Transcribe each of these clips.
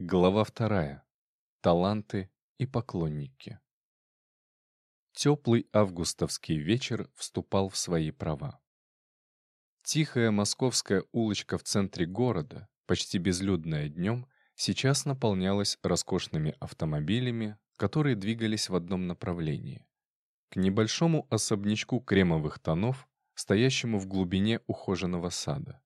Глава вторая. Таланты и поклонники. Теплый августовский вечер вступал в свои права. Тихая московская улочка в центре города, почти безлюдная днем, сейчас наполнялась роскошными автомобилями, которые двигались в одном направлении. К небольшому особнячку кремовых тонов, стоящему в глубине ухоженного сада.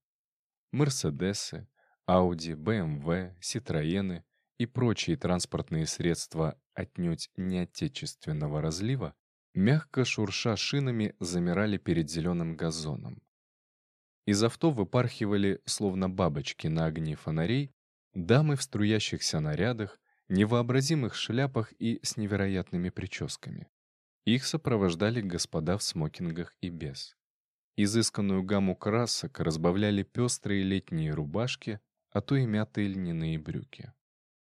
Мерседесы, Ауди, БМВ, Ситроены и прочие транспортные средства отнюдь не отечественного разлива, мягко шурша шинами, замирали перед зеленым газоном. Из авто выпархивали, словно бабочки на огне фонарей, дамы в струящихся нарядах, невообразимых шляпах и с невероятными прическами. Их сопровождали господа в смокингах и без. Изысканную гамму красок разбавляли пестрые летние рубашки, а то и мятые льняные брюки.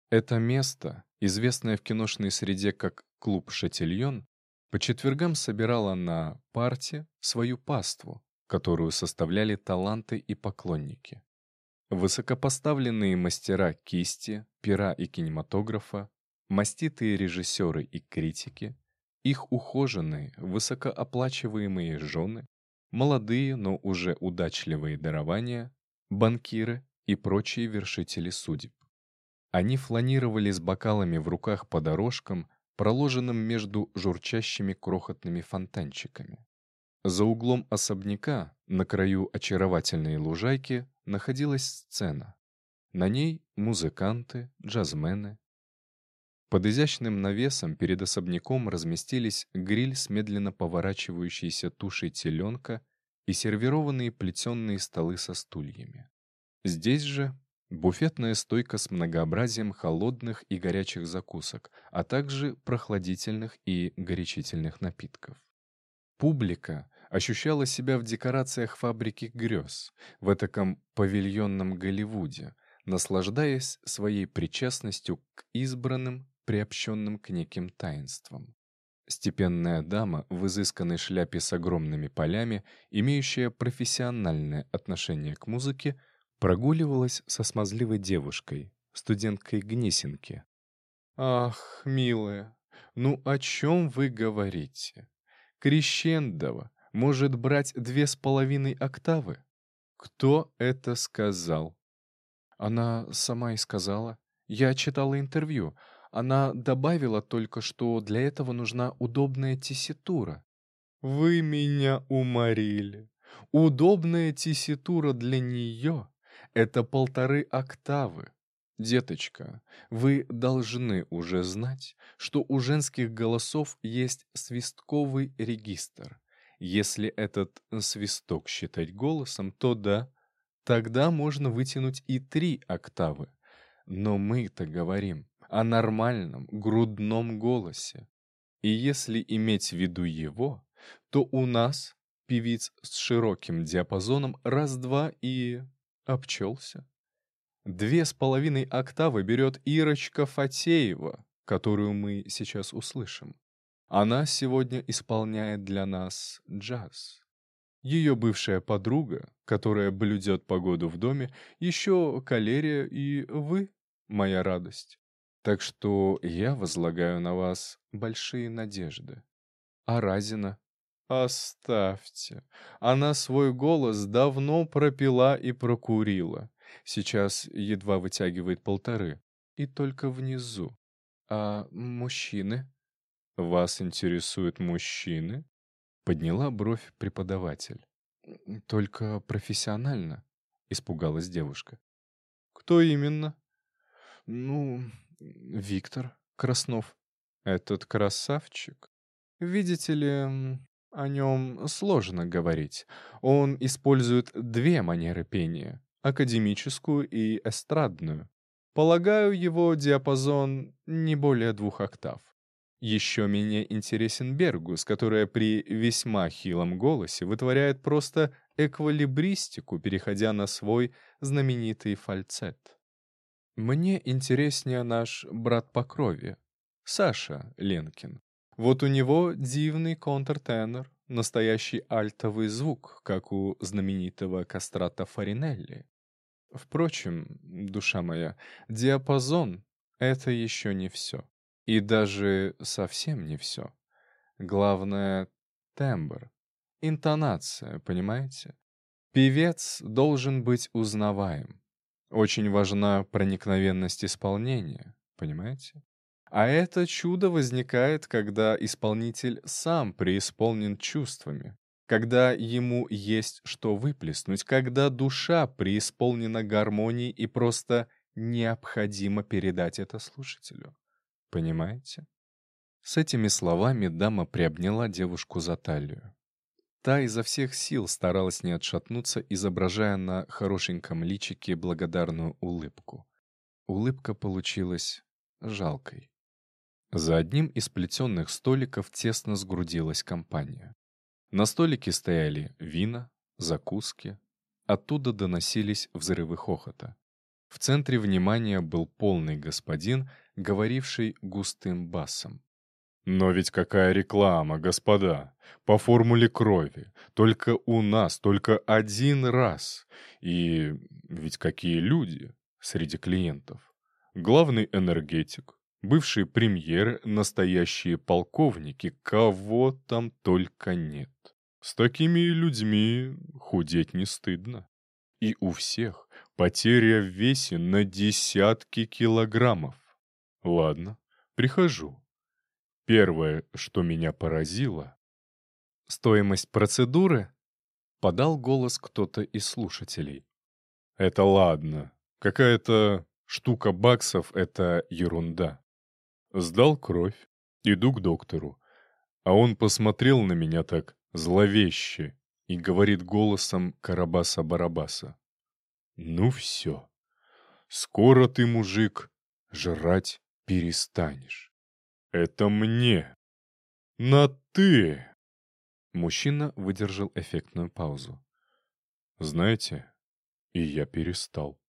Это место, известное в киношной среде как «Клуб Шатильон», по четвергам собирало на парте свою паству, которую составляли таланты и поклонники. Высокопоставленные мастера кисти, пера и кинематографа, маститые режиссеры и критики, их ухоженные, высокооплачиваемые жены, молодые, но уже удачливые дарования, банкиры и прочие вершители судеб. Они фланировали с бокалами в руках по дорожкам, проложенным между журчащими крохотными фонтанчиками. За углом особняка, на краю очаровательной лужайки, находилась сцена. На ней музыканты, джазмены. Под изящным навесом перед особняком разместились гриль с медленно поворачивающейся тушей теленка и сервированные плетеные столы со стульями. Здесь же буфетная стойка с многообразием холодных и горячих закусок, а также прохладительных и горячительных напитков. Публика ощущала себя в декорациях фабрики грез, в этаком павильонном Голливуде, наслаждаясь своей причастностью к избранным, приобщенным к неким таинствам. Степенная дама в изысканной шляпе с огромными полями, имеющая профессиональное отношение к музыке, прогуливалась со смазливой девушкой, студенткой Гнесинки. «Ах, милая, ну о чем вы говорите? Крещендова может брать две с половиной октавы? Кто это сказал?» Она сама и сказала. Я читала интервью. Она добавила только, что для этого нужна удобная тесситура. «Вы меня уморили. Удобная тесситура для нее это полторы октавы. Деточка, вы должны уже знать, что у женских голосов есть свистковый регистр. Если этот свисток считать голосом, то да, тогда можно вытянуть и три октавы. Но мы-то говорим о нормальном грудном голосе. И если иметь в виду его, то у нас, певиц с широким диапазоном, раз-два и Обчелся. Две с половиной октавы берет Ирочка Фатеева, которую мы сейчас услышим. Она сегодня исполняет для нас джаз. Ее бывшая подруга, которая блюдет погоду в доме, еще калерия и вы, моя радость. Так что я возлагаю на вас большие надежды. А Разина Оставьте. Она свой голос давно пропила и прокурила. Сейчас едва вытягивает полторы. И только внизу. А мужчины? Вас интересуют мужчины? Подняла бровь преподаватель. Только профессионально, испугалась девушка. Кто именно? Ну, Виктор Краснов. Этот красавчик. Видите ли, о нем сложно говорить. Он использует две манеры пения — академическую и эстрадную. Полагаю, его диапазон не более двух октав. Еще менее интересен Бергус, которая при весьма хилом голосе вытворяет просто эквалибристику, переходя на свой знаменитый фальцет. Мне интереснее наш брат по крови, Саша Ленкин. Вот у него дивный контртенор, настоящий альтовый звук, как у знаменитого кастрата Фаринелли. Впрочем, душа моя, диапазон — это еще не все. И даже совсем не все. Главное — тембр, интонация, понимаете? Певец должен быть узнаваем. Очень важна проникновенность исполнения, понимаете? А это чудо возникает, когда исполнитель сам преисполнен чувствами, когда ему есть что выплеснуть, когда душа преисполнена гармонией и просто необходимо передать это слушателю. Понимаете? С этими словами дама приобняла девушку за талию. Та изо всех сил старалась не отшатнуться, изображая на хорошеньком личике благодарную улыбку. Улыбка получилась жалкой. За одним из плетенных столиков тесно сгрудилась компания. На столике стояли вина, закуски. Оттуда доносились взрывы хохота. В центре внимания был полный господин, говоривший густым басом. «Но ведь какая реклама, господа! По формуле крови! Только у нас, только один раз! И ведь какие люди среди клиентов! Главный энергетик, бывшие премьеры, настоящие полковники, кого там только нет. С такими людьми худеть не стыдно. И у всех потеря в весе на десятки килограммов. Ладно, прихожу. Первое, что меня поразило... Стоимость процедуры? Подал голос кто-то из слушателей. Это ладно. Какая-то штука баксов — это ерунда. Сдал кровь, иду к доктору. А он посмотрел на меня так зловеще и говорит голосом Карабаса-Барабаса. «Ну все, скоро ты, мужик, жрать перестанешь. Это мне. На «ты». Мужчина выдержал эффектную паузу. Знаете, и я перестал.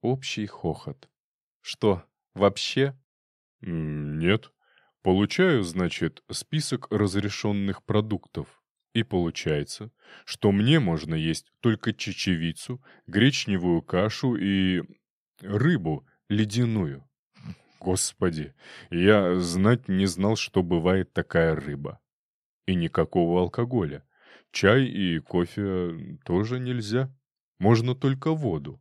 Общий хохот. Что, вообще? «Нет. Получаю, значит, список разрешенных продуктов. И получается, что мне можно есть только чечевицу, гречневую кашу и... рыбу ледяную. Господи, я знать не знал, что бывает такая рыба. И никакого алкоголя. Чай и кофе тоже нельзя. Можно только воду.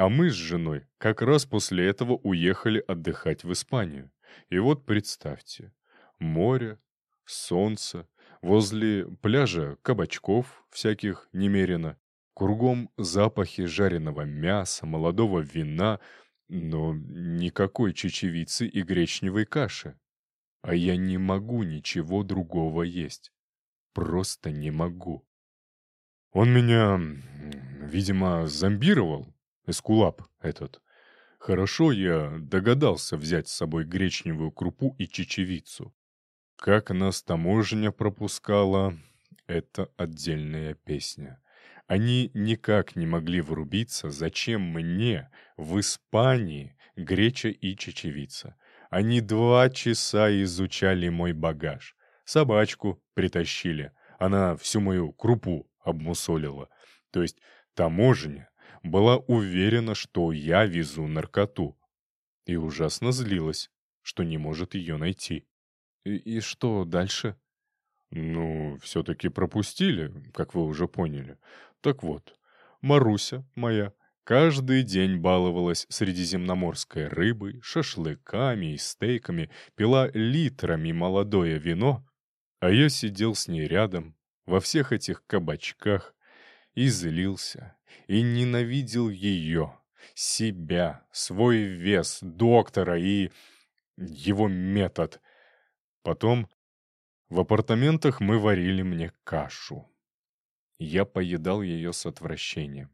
А мы с женой как раз после этого уехали отдыхать в Испанию. И вот представьте, море, солнце, возле пляжа кабачков всяких немерено, кругом запахи жареного мяса, молодого вина, но никакой чечевицы и гречневой каши. А я не могу ничего другого есть. Просто не могу. Он меня, видимо, зомбировал, Эскулап этот. Хорошо я догадался взять с собой гречневую крупу и чечевицу. Как нас таможня пропускала, это отдельная песня. Они никак не могли врубиться, зачем мне в Испании греча и чечевица. Они два часа изучали мой багаж. Собачку притащили, она всю мою крупу обмусолила. То есть таможня была уверена, что я везу наркоту. И ужасно злилась, что не может ее найти. И, и что дальше? Ну, все-таки пропустили, как вы уже поняли. Так вот, Маруся моя каждый день баловалась средиземноморской рыбой, шашлыками и стейками, пила литрами молодое вино, а я сидел с ней рядом, во всех этих кабачках, и злился, и ненавидел ее, себя, свой вес, доктора и его метод. Потом в апартаментах мы варили мне кашу. Я поедал ее с отвращением.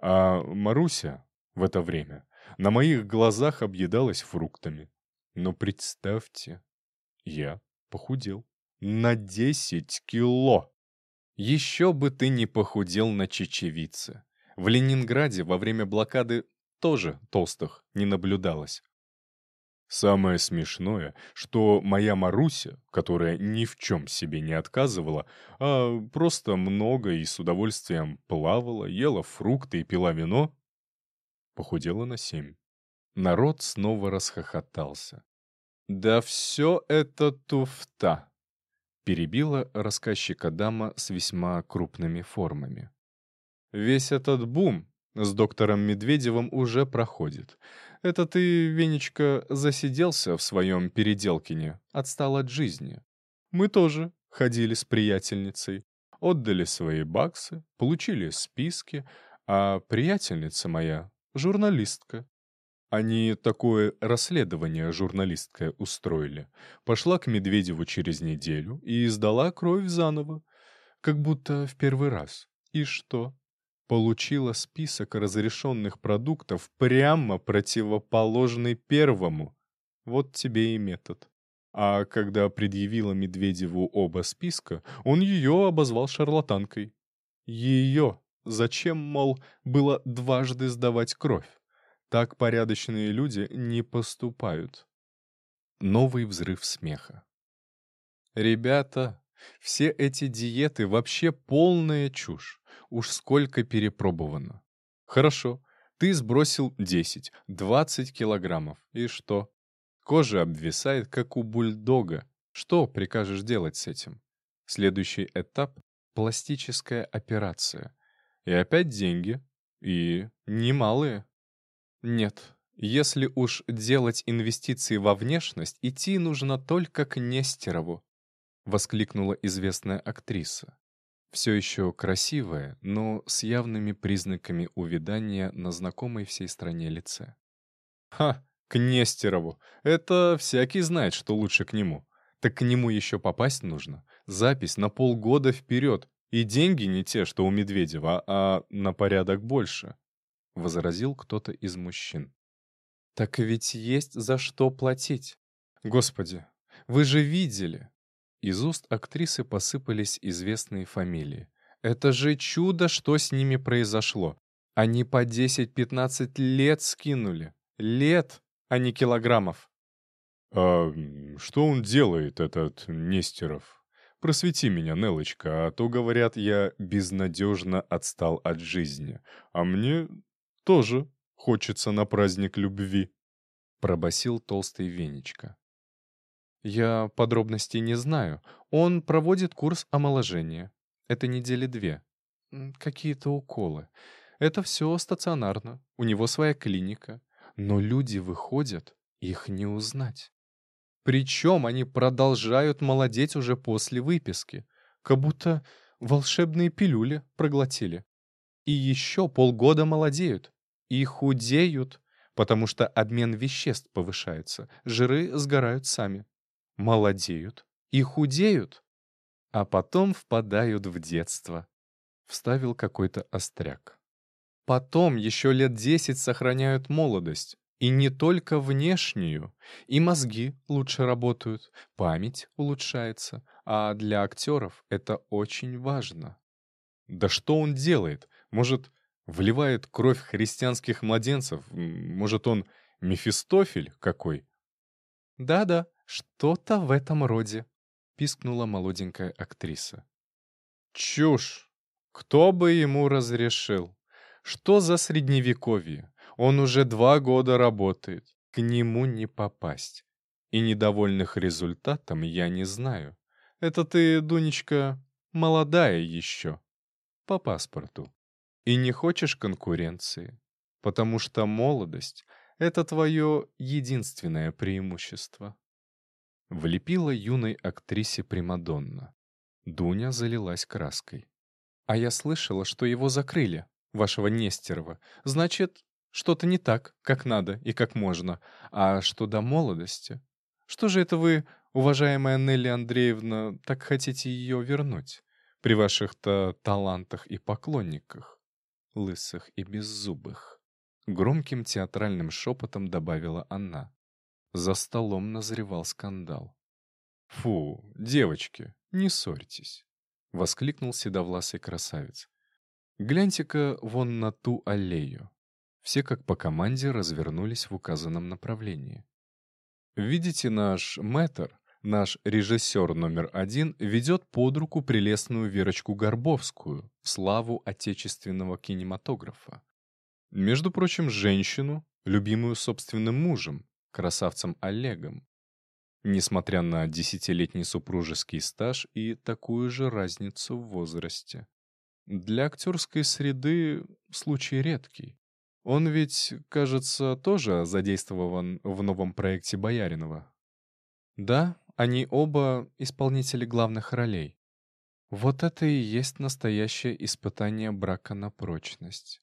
А Маруся в это время на моих глазах объедалась фруктами. Но представьте, я похудел на 10 кило. Еще бы ты не похудел на чечевице. В Ленинграде во время блокады тоже толстых не наблюдалось. Самое смешное, что моя Маруся, которая ни в чем себе не отказывала, а просто много и с удовольствием плавала, ела фрукты и пила вино, похудела на семь. Народ снова расхохотался. «Да все это туфта!» перебила рассказчика дама с весьма крупными формами. «Весь этот бум с доктором Медведевым уже проходит. Это ты, Венечка, засиделся в своем переделкине, отстал от жизни. Мы тоже ходили с приятельницей, отдали свои баксы, получили списки, а приятельница моя — журналистка. Они такое расследование журналисткое устроили. Пошла к Медведеву через неделю и сдала кровь заново, как будто в первый раз. И что? Получила список разрешенных продуктов прямо противоположный первому. Вот тебе и метод. А когда предъявила Медведеву оба списка, он ее обозвал шарлатанкой. Ее зачем, мол, было дважды сдавать кровь? Так порядочные люди не поступают. Новый взрыв смеха. Ребята, все эти диеты вообще полная чушь. Уж сколько перепробовано. Хорошо, ты сбросил 10, 20 килограммов. И что? Кожа обвисает, как у бульдога. Что прикажешь делать с этим? Следующий этап — пластическая операция. И опять деньги. И немалые. Нет, если уж делать инвестиции во внешность, идти нужно только к Нестерову, воскликнула известная актриса. Все еще красивая, но с явными признаками увядания на знакомой всей стране лице. «Ха, к Нестерову! Это всякий знает, что лучше к нему. Так к нему еще попасть нужно. Запись на полгода вперед. И деньги не те, что у Медведева, а на порядок больше возразил кто-то из мужчин. «Так ведь есть за что платить. Господи, вы же видели!» Из уст актрисы посыпались известные фамилии. «Это же чудо, что с ними произошло! Они по 10-15 лет скинули! Лет, а не килограммов!» «А что он делает, этот Нестеров? Просвети меня, Нелочка, а то, говорят, я безнадежно отстал от жизни, а мне тоже хочется на праздник любви», — пробасил толстый Венечка. «Я подробностей не знаю. Он проводит курс омоложения. Это недели две. Какие-то уколы. Это все стационарно. У него своя клиника. Но люди выходят, их не узнать. Причем они продолжают молодеть уже после выписки. Как будто волшебные пилюли проглотили. И еще полгода молодеют. И худеют, потому что обмен веществ повышается, жиры сгорают сами. Молодеют и худеют, а потом впадают в детство. Вставил какой-то остряк. Потом еще лет десять сохраняют молодость. И не только внешнюю. И мозги лучше работают, память улучшается. А для актеров это очень важно. Да что он делает? Может, Вливает кровь христианских младенцев. Может, он Мефистофель какой? «Да-да, что-то в этом роде», — пискнула молоденькая актриса. «Чушь! Кто бы ему разрешил? Что за средневековье? Он уже два года работает. К нему не попасть. И недовольных результатом я не знаю. Это ты, Дунечка, молодая еще. По паспорту. И не хочешь конкуренции, потому что молодость — это твое единственное преимущество. Влепила юной актрисе Примадонна. Дуня залилась краской. «А я слышала, что его закрыли, вашего Нестерова. Значит, что-то не так, как надо и как можно. А что до молодости? Что же это вы, уважаемая Нелли Андреевна, так хотите ее вернуть? При ваших-то талантах и поклонниках?» лысых и беззубых. Громким театральным шепотом добавила она. За столом назревал скандал. «Фу, девочки, не ссорьтесь!» — воскликнул седовласый красавец. «Гляньте-ка вон на ту аллею». Все как по команде развернулись в указанном направлении. «Видите наш мэтр, наш режиссер номер один ведет под руку прелестную Верочку Горбовскую, славу отечественного кинематографа. Между прочим, женщину, любимую собственным мужем, красавцем Олегом. Несмотря на десятилетний супружеский стаж и такую же разницу в возрасте. Для актерской среды случай редкий. Он ведь, кажется, тоже задействован в новом проекте Бояринова. Да, они оба исполнители главных ролей. Вот это и есть настоящее испытание брака на прочность.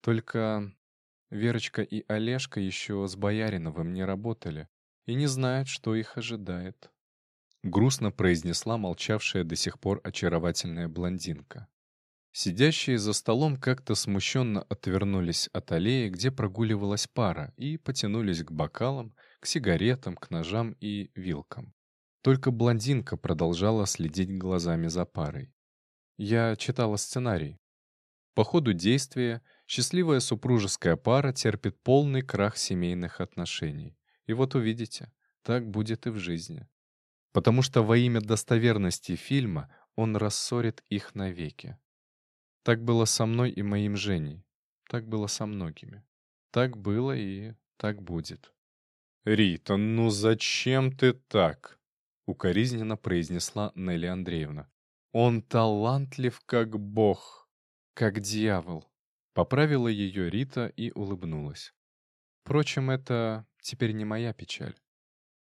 Только Верочка и Олежка еще с Бояриновым не работали и не знают, что их ожидает. Грустно произнесла молчавшая до сих пор очаровательная блондинка. Сидящие за столом как-то смущенно отвернулись от аллеи, где прогуливалась пара, и потянулись к бокалам, к сигаретам, к ножам и вилкам. Только блондинка продолжала следить глазами за парой. Я читала сценарий. По ходу действия счастливая супружеская пара терпит полный крах семейных отношений. И вот увидите, так будет и в жизни. Потому что во имя достоверности фильма он рассорит их навеки. Так было со мной и моим Женей. Так было со многими. Так было и так будет. «Рита, ну зачем ты так?» укоризненно произнесла Нелли Андреевна. «Он талантлив, как бог, как дьявол», — поправила ее Рита и улыбнулась. «Впрочем, это теперь не моя печаль.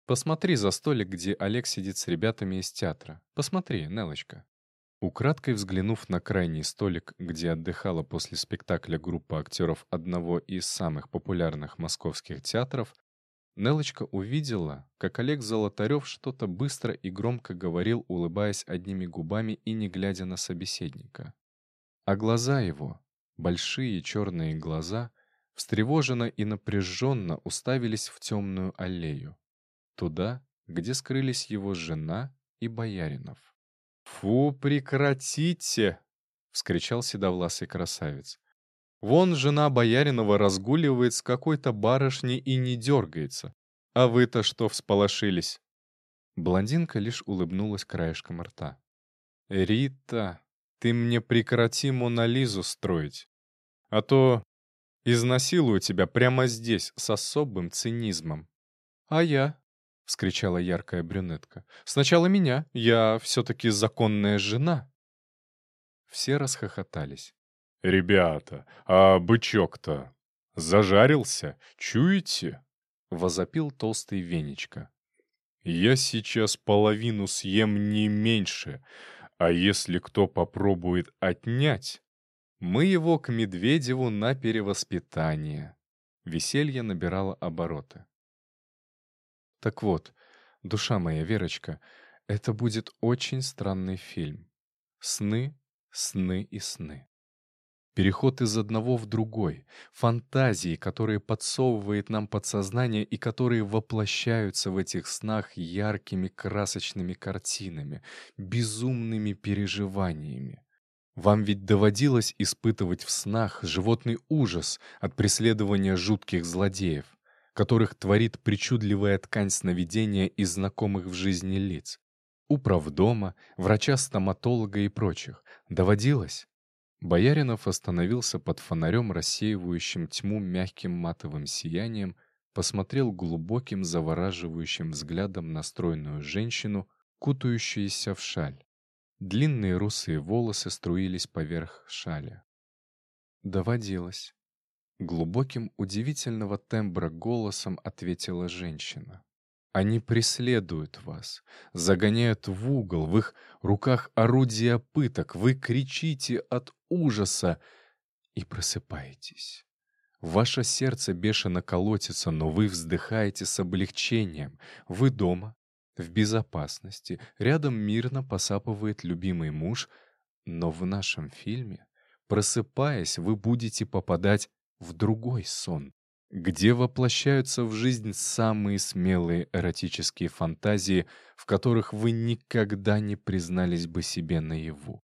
Посмотри за столик, где Олег сидит с ребятами из театра. Посмотри, Нелочка». Украдкой взглянув на крайний столик, где отдыхала после спектакля группа актеров одного из самых популярных московских театров, Нелочка увидела, как Олег Золотарев что-то быстро и громко говорил, улыбаясь одними губами и не глядя на собеседника. А глаза его, большие черные глаза, встревоженно и напряженно уставились в темную аллею, туда, где скрылись его жена и Бояринов. «Фу, прекратите!» — вскричал седовласый красавец. Вон жена Бояринова разгуливает с какой-то барышней и не дергается. А вы-то что всполошились?» Блондинка лишь улыбнулась краешком рта. «Рита, ты мне прекрати Монолизу строить. А то изнасилую тебя прямо здесь с особым цинизмом». «А я?» — вскричала яркая брюнетка. «Сначала меня. Я все-таки законная жена». Все расхохотались. «Ребята, а бычок-то зажарился, чуете?» — возопил толстый Венечка. «Я сейчас половину съем не меньше, а если кто попробует отнять, мы его к Медведеву на перевоспитание». Веселье набирало обороты. Так вот, душа моя, Верочка, это будет очень странный фильм. Сны, сны и сны. Переход из одного в другой, фантазии, которые подсовывает нам подсознание и которые воплощаются в этих снах яркими красочными картинами, безумными переживаниями. Вам ведь доводилось испытывать в снах животный ужас от преследования жутких злодеев, которых творит причудливая ткань сновидения из знакомых в жизни лиц. Управдома, врача-стоматолога и прочих. Доводилось? Бояринов остановился под фонарем, рассеивающим тьму мягким матовым сиянием, посмотрел глубоким завораживающим взглядом на стройную женщину, кутающуюся в шаль. Длинные русые волосы струились поверх шали. «Доводилось». Глубоким, удивительного тембра голосом ответила женщина. Они преследуют вас, загоняют в угол, в их руках орудия пыток, вы кричите от ужаса и просыпаетесь. Ваше сердце бешено колотится, но вы вздыхаете с облегчением. Вы дома, в безопасности, рядом мирно посапывает любимый муж, но в нашем фильме, просыпаясь, вы будете попадать в другой сон, где воплощаются в жизнь самые смелые эротические фантазии, в которых вы никогда не признались бы себе наяву.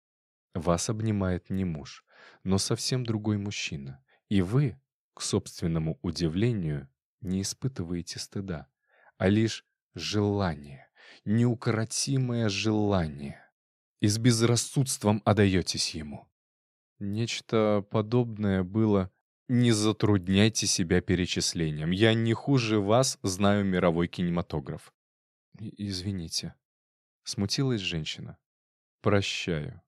Вас обнимает не муж, но совсем другой мужчина, и вы, к собственному удивлению, не испытываете стыда, а лишь желание, неукротимое желание, и с безрассудством отдаетесь ему. Нечто подобное было не затрудняйте себя перечислением. Я не хуже вас знаю мировой кинематограф. Извините. Смутилась женщина. Прощаю.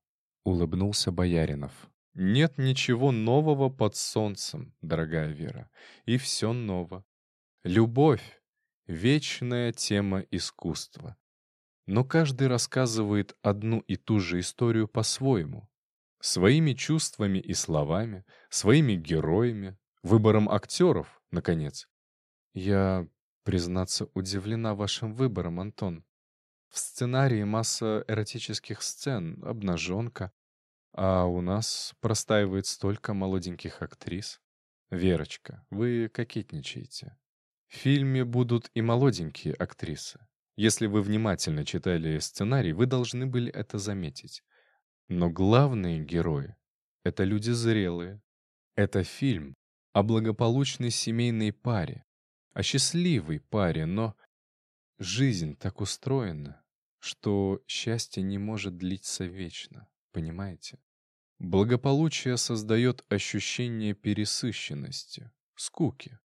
Улыбнулся Бояринов. Нет ничего нового под солнцем, дорогая Вера. И все ново. Любовь — вечная тема искусства. Но каждый рассказывает одну и ту же историю по-своему. Своими чувствами и словами, своими героями, выбором актеров, наконец. Я, признаться, удивлена вашим выбором, Антон. В сценарии масса эротических сцен, обнаженка, а у нас простаивает столько молоденьких актрис. Верочка, вы кокетничаете. В фильме будут и молоденькие актрисы. Если вы внимательно читали сценарий, вы должны были это заметить. Но главные герои — это люди зрелые. Это фильм о благополучной семейной паре, о счастливой паре, но жизнь так устроена, что счастье не может длиться вечно, понимаете? Благополучие создает ощущение пересыщенности, скуки.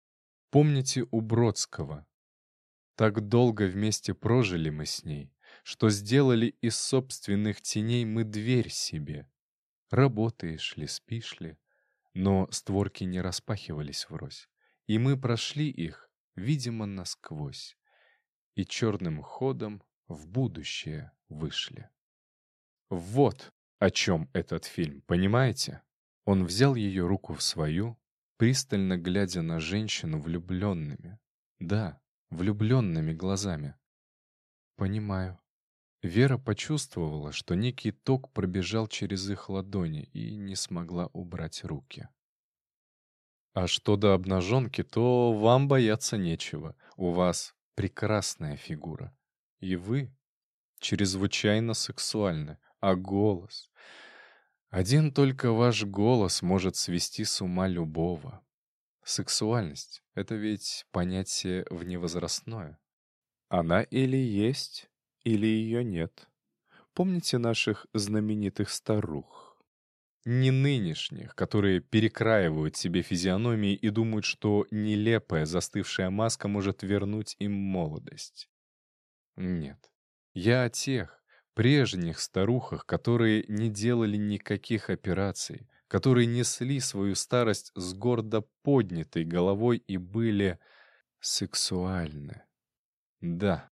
Помните у Бродского. Так долго вместе прожили мы с ней, что сделали из собственных теней мы дверь себе. Работаешь ли, спишь ли, но створки не распахивались врозь, и мы прошли их, видимо, насквозь, и черным ходом в будущее вышли. Вот о чем этот фильм, понимаете? Он взял ее руку в свою, пристально глядя на женщину влюбленными. Да, влюбленными глазами. Понимаю. Вера почувствовала, что некий ток пробежал через их ладони и не смогла убрать руки. А что до обнаженки, то вам бояться нечего. У вас прекрасная фигура. И вы чрезвычайно сексуальны. А голос... Один только ваш голос может свести с ума любого. Сексуальность — это ведь понятие вневозрастное. Она или есть, или ее нет. Помните наших знаменитых старух? Не нынешних, которые перекраивают себе физиономии и думают, что нелепая застывшая маска может вернуть им молодость. Нет. Я о тех, прежних старухах, которые не делали никаких операций, которые несли свою старость с гордо поднятой головой и были сексуальны. Да,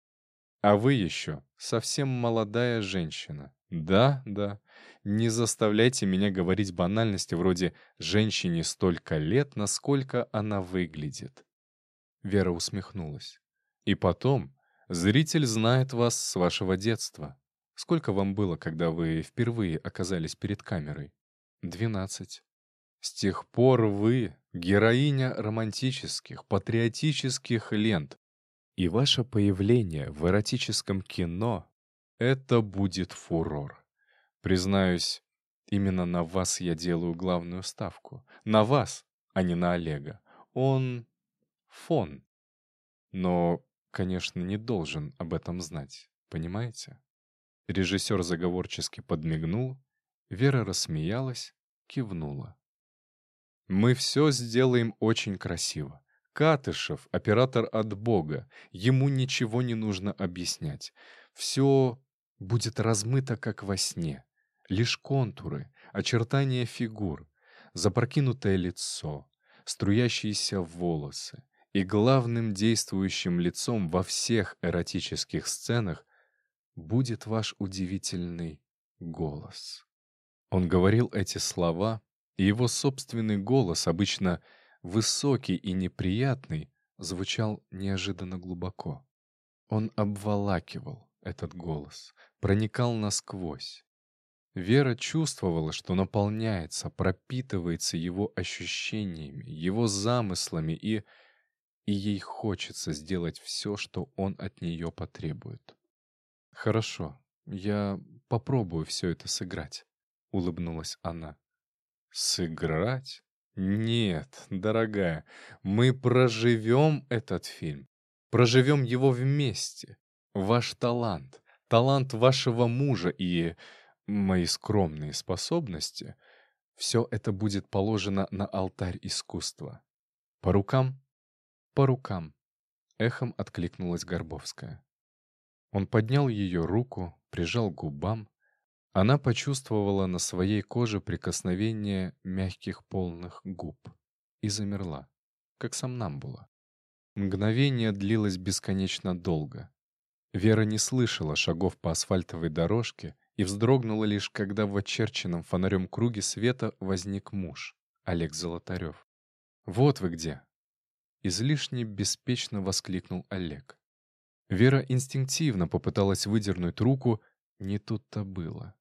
а вы еще совсем молодая женщина. Да, да. Не заставляйте меня говорить банальности вроде «женщине столько лет, насколько она выглядит». Вера усмехнулась. И потом, зритель знает вас с вашего детства. Сколько вам было, когда вы впервые оказались перед камерой? Двенадцать. С тех пор вы — героиня романтических, патриотических лент, и ваше появление в эротическом кино — это будет фурор. Признаюсь, именно на вас я делаю главную ставку. На вас, а не на Олега. Он фон. Но, конечно, не должен об этом знать. Понимаете? Режиссер заговорчески подмигнул, Вера рассмеялась, кивнула. «Мы все сделаем очень красиво. Катышев — оператор от Бога. Ему ничего не нужно объяснять. Все будет размыто, как во сне. Лишь контуры, очертания фигур, запрокинутое лицо, струящиеся волосы. И главным действующим лицом во всех эротических сценах будет ваш удивительный голос. Он говорил эти слова, и его собственный голос, обычно высокий и неприятный, звучал неожиданно глубоко. Он обволакивал этот голос, проникал насквозь. Вера чувствовала, что наполняется, пропитывается его ощущениями, его замыслами, и, и ей хочется сделать все, что он от нее потребует. «Хорошо, я попробую все это сыграть», — улыбнулась она. «Сыграть? Нет, дорогая, мы проживем этот фильм. Проживем его вместе. Ваш талант, талант вашего мужа и мои скромные способности — Все это будет положено на алтарь искусства. По рукам? По рукам. Эхом откликнулась Горбовская. Он поднял ее руку, прижал к губам. Она почувствовала на своей коже прикосновение мягких полных губ и замерла, как сам нам было. Мгновение длилось бесконечно долго. Вера не слышала шагов по асфальтовой дорожке и вздрогнула лишь, когда в очерченном фонарем круге света возник муж, Олег Золотарев. «Вот вы где!» Излишне беспечно воскликнул Олег. Вера инстинктивно попыталась выдернуть руку, не тут-то было.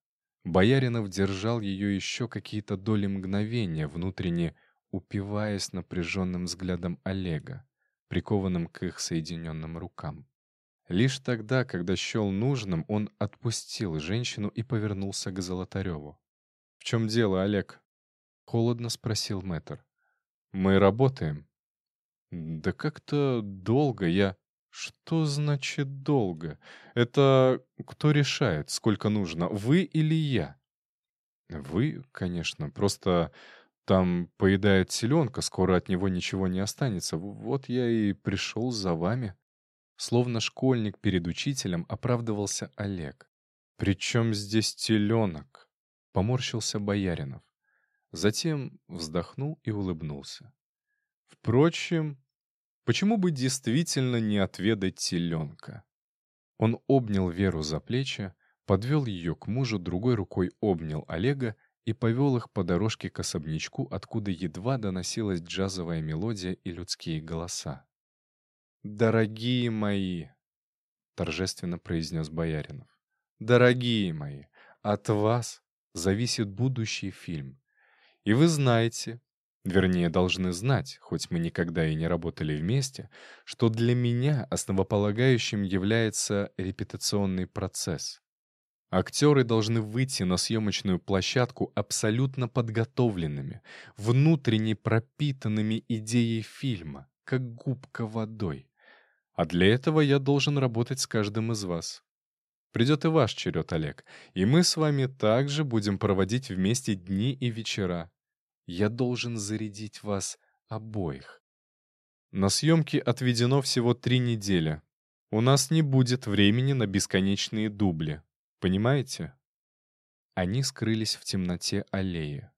Бояринов держал ее еще какие-то доли мгновения, внутренне упиваясь напряженным взглядом Олега прикованным к их соединенным рукам. Лишь тогда, когда счел нужным, он отпустил женщину и повернулся к Золотареву. «В чем дело, Олег?» — холодно спросил мэтр. «Мы работаем». «Да как-то долго я...» «Что значит долго? Это кто решает, сколько нужно, вы или я?» «Вы, конечно, просто там поедает селенка, скоро от него ничего не останется. Вот я и пришел за вами». Словно школьник перед учителем оправдывался Олег. «При чем здесь теленок?» — поморщился Бояринов. Затем вздохнул и улыбнулся. «Впрочем, почему бы действительно не отведать теленка?» Он обнял Веру за плечи, подвел ее к мужу, другой рукой обнял Олега и повел их по дорожке к особнячку, откуда едва доносилась джазовая мелодия и людские голоса. «Дорогие мои!» — торжественно произнес Бояринов. «Дорогие мои, от вас зависит будущий фильм. И вы знаете, вернее, должны знать, хоть мы никогда и не работали вместе, что для меня основополагающим является репетиционный процесс. Актеры должны выйти на съемочную площадку абсолютно подготовленными, внутренне пропитанными идеей фильма, как губка водой. А для этого я должен работать с каждым из вас. Придет и ваш черед, Олег, и мы с вами также будем проводить вместе дни и вечера. Я должен зарядить вас обоих. На съемки отведено всего три недели. У нас не будет времени на бесконечные дубли. Понимаете? Они скрылись в темноте аллеи.